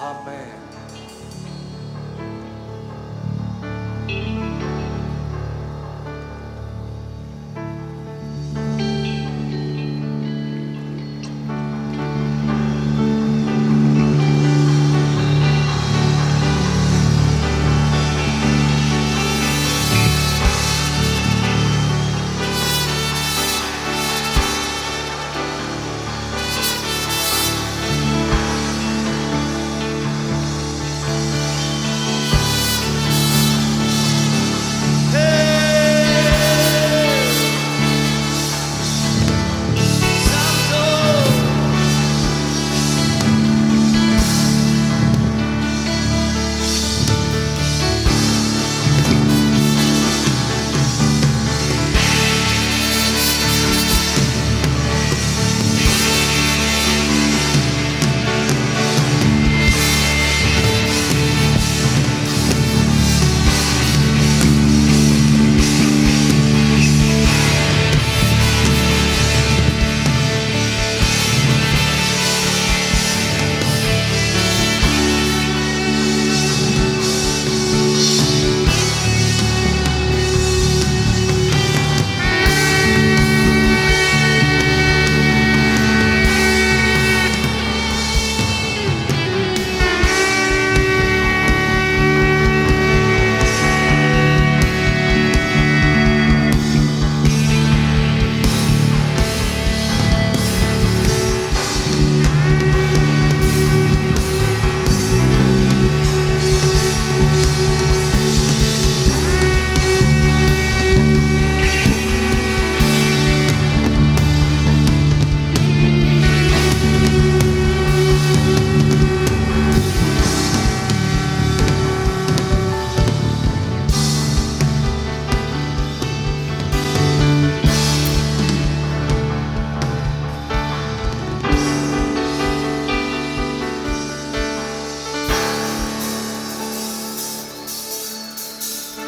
Amen.